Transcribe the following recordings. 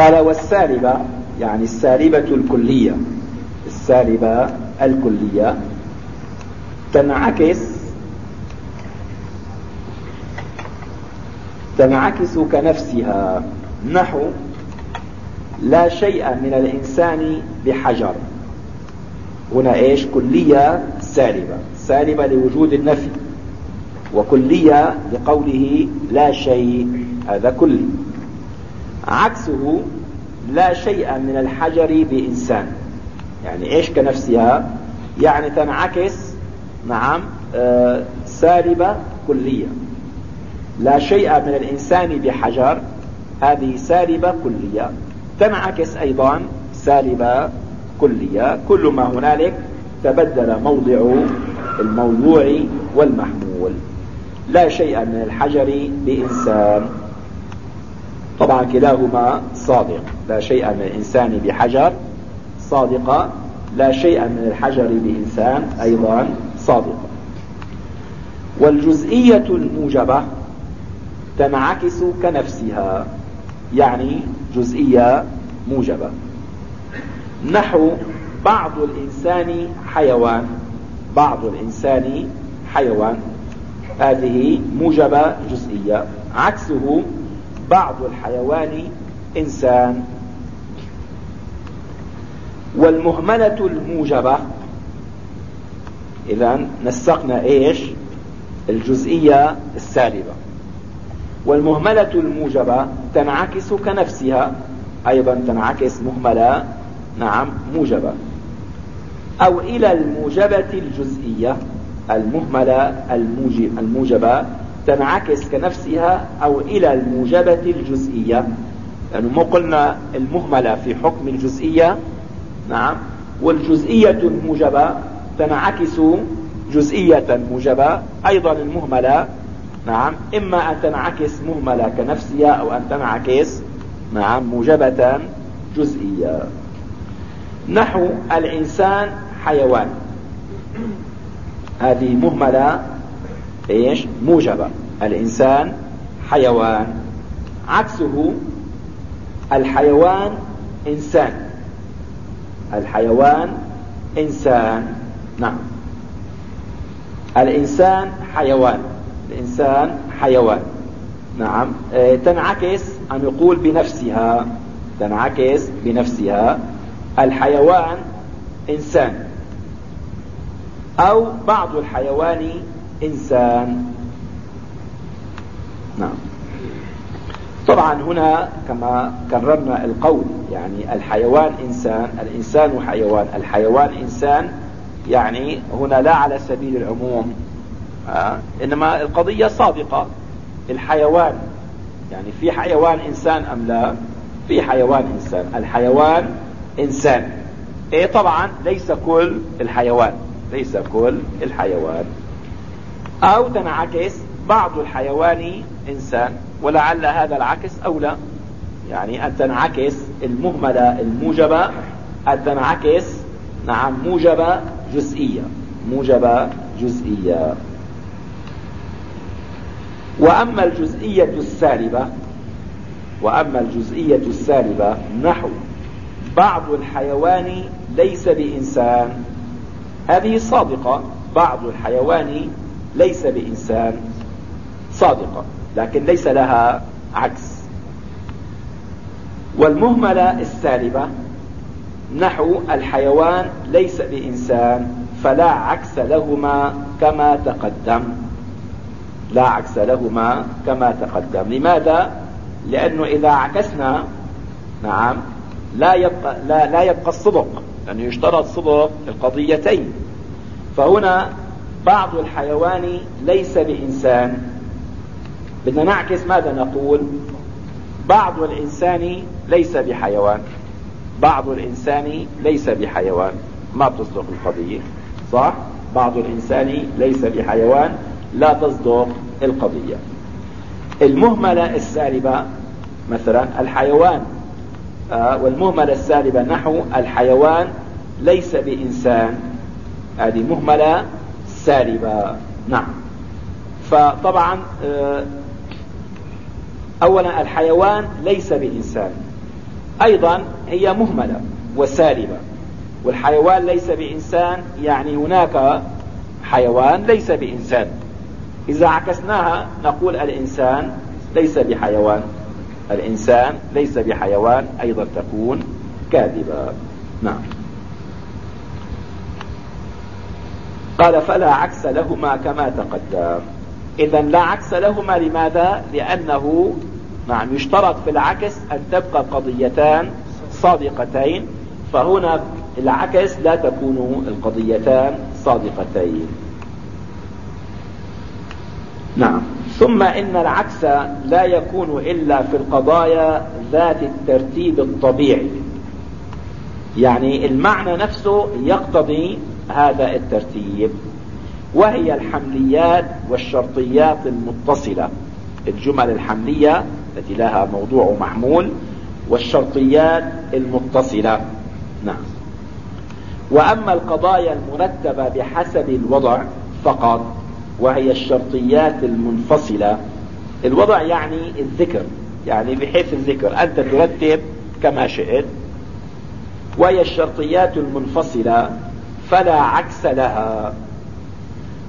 قال والسالبة يعني السالبة الكلية. السالبة الكلية تنعكس تنعكس كنفسها. نحو لا شيء من الإنسان بحجر. هنا إيش؟ كلية سالبة. سالبة لوجود النفي. وكلية لقوله لا شيء هذا كلي. عكسه لا شيء من الحجر بإنسان. يعني إيش كنفسها؟ يعني تنعكس نعم آه سالبة كلية. لا شيء من الإنسان بحجر هذه سالبة كلية. تنعكس أيضا سالبة كلية. كل ما هنالك تبدل موضع الموضوع والمحمول. لا شيء من الحجر بإنسان. طبعا كلاهما صادق. لا شيء من الإنسان بحجر صادقة لا شيء من الحجر بإنسان أيضا صادقة والجزئية الموجبة تنعكس كنفسها يعني جزئية موجبة. نحو بعض الإنسان حيوان بعض الإنسان حيوان. هذه موجبة جزئية. عكسه بعض الحيوان إنسان. والمهملة الموجبة إذا نسقنا إيش؟ الجزئية السالبة. والمهملة الموجبة تنعكس كنفسها أيضا تنعكس مهملة نعم موجبة. أو إلى الموجبة الجزئية المهملة الموجبة تنعكس كنفسها أو إلى الموجبة الجزئية. لأنه يعني ما قلنا المهملة في حكم الجزئية. نعم. والجزئية الموجبة تنعكس جزئية موجبة أيضا المهملة. نعم. إما أن تنعكس مهملة كنفسها أو أن تنعكس نعم موجبة جزئية. نحو الإنسان حيوان. هذه مهملة إيش؟ موجبة. الإنسان حيوان. عكسه الحيوان إنسان. الحيوان إنسان. نعم. الإنسان حيوان. الإنسان حيوان. نعم. آه، تنعكس أن يقول بنفسها. تنعكس بنفسها. الحيوان إنسان. أو بعض الحيوان إنسان. نعم. طبعا هنا كما كررنا القول يعني الحيوان إنسان الإنسان حيوان. الحيوان إنسان يعني هنا لا على سبيل العموم آه إنما القضية صادقة الحيوان يعني في حيوان إنسان أم لا؟ في حيوان إنسان. الحيوان إنسان. إيه طبعا ليس كل الحيوان ليس كل الحيوان. أو تنعكس بعض الحيوان إنسان ولعل هذا العكس أولى يعني أن تنعكس المهملة الموجبة أن تنعكس نعم موجبة جزئية موجبة جزئية. وأما الجزئية السالبة وأما الجزئية السالبة نحو بعض الحيوان ليس بإنسان هذه صادقة بعض الحيوان ليس بإنسان صادقة لكن ليس لها عكس. والمهملة السالبة نحو الحيوان ليس بإنسان فلا عكس لهما كما تقدم. لا عكس لهما كما تقدم. لماذا؟ لأنه إذا عكسنا نعم لا يبقى, لا, لا يبقى الصدق. لأنه يشترط صدق القضيتين. فهنا بعض الحيوان ليس بإنسان. بدنا نعكس ماذا نقول؟ بعض الإنسان ليس بحيوان. بعض الإنسان ليس بحيوان. ما تصدق القضية؟ صح؟ بعض الإنسان ليس بحيوان. لا تصدق القضية. المهملة السالبة مثلا الحيوان. آه والمهملة السالبة نحو الحيوان ليس بإنسان. هذه مهملة سالبة نعم. فطبعا آه، اولا الحيوان ليس بإنسان. أيضا هي مهملة وسالبة. والحيوان ليس بإنسان يعني هناك حيوان ليس بإنسان. إذا عكسناها نقول الإنسان ليس بحيوان. الإنسان ليس بحيوان أيضا تكون كاذبة. نعم. قال فلا عكس لهما كما تقدم. إذا لا عكس لهما لماذا؟ لأنه نعم يشترط في العكس أن تبقى القضيتان صادقتين فهنا العكس لا تكون القضيتان صادقتين. نعم. ثم إن العكس لا يكون إلا في القضايا ذات الترتيب الطبيعي. يعني المعنى نفسه يقتضي هذا الترتيب وهي الحمليات والشرطيات المتصلة. الجمل الحملية التي لها موضوع محمول والشرطيات المتصلة. نعم. وأما القضايا المرتبة بحسب الوضع فقط وهي الشرطيات المنفصلة. الوضع يعني الذكر يعني بحيث الذكر أنت ترتب كما شئت. وهي الشرطيات المنفصلة فلا عكس لها.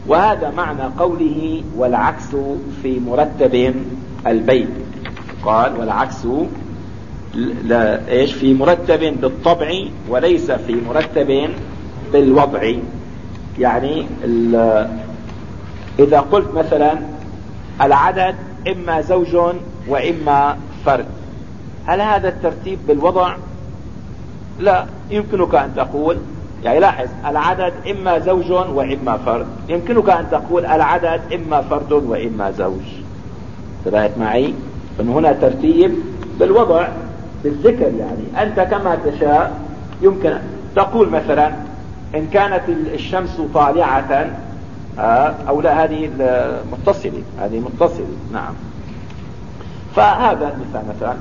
وهذا معنى قوله والعكس في مرتب البيت. قال والعكس لا إيش؟ في مرتب بالطبع وليس في مرتب بالوضع. يعني إذا قلت مثلا العدد إما زوج وإما فرد. هل هذا الترتيب بالوضع؟ لا يمكنك أن تقول يعني لاحظ العدد إما زوج وإما فرد. يمكنك أن تقول العدد إما فرد وإما زوج. انتبهت معي؟ فان هنا ترتيب بالوضع بالذكر يعني. أنت كما تشاء يمكن تقول مثلا إن كانت الشمس طالعة آه، أو لا هذه متصلة هذه متصلة. نعم. فهذا مثال مثلا.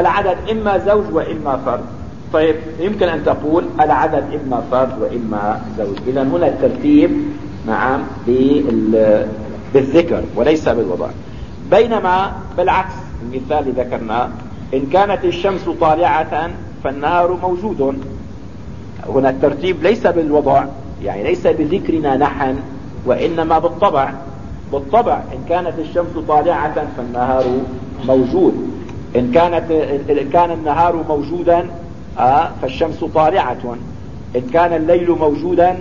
العدد إما زوج وإما فرد. طيب يمكن أن تقول العدد إما فرد وإما زوج. إذا هنا الترتيب نعم بالذكر وليس بالوضع. بينما بالعكس المثال اللي ذكرناه إن كانت الشمس طالعة فالنهار موجود. هنا الترتيب ليس بالوضع يعني ليس بذكرنا نحن وإنما بالطبع. بالطبع إن كانت الشمس طالعة فالنهار موجود. إن كانت إن كان النهار موجودا آه فالشمس طالعة. إن كان الليل موجودا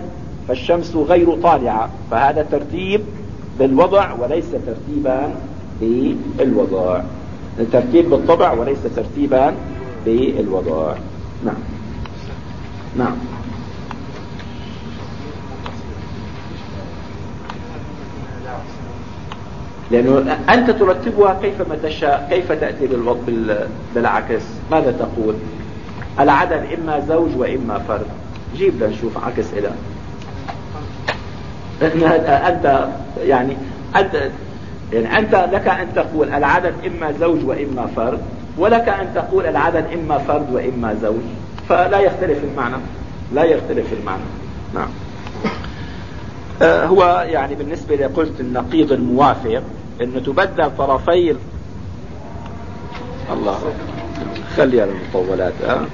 فالشمس غير طالعة. فهذا ترتيب بالوضع وليس ترتيبا بالوضع. الترتيب بالطبع وليس ترتيبا بالوضع. نعم. نعم. لأنه أنت ترتبها كيفما تشاء كيف تأتي بالعكس؟ ماذا تقول؟ العدد إما زوج وإما فرد. جيب لنشوف عكس إلى. أنت يعني أنت يعني أنت لك أن تقول العدد إما زوج وإما فرد ولك أن تقول العدد إما فرد وإما زوج. فلا يختلف المعنى. لا يختلف المعنى. نعم. آه هو يعني بالنسبة لقلت النقيض الموافق إنه تبدل طرفي الله. خلي المطولات ها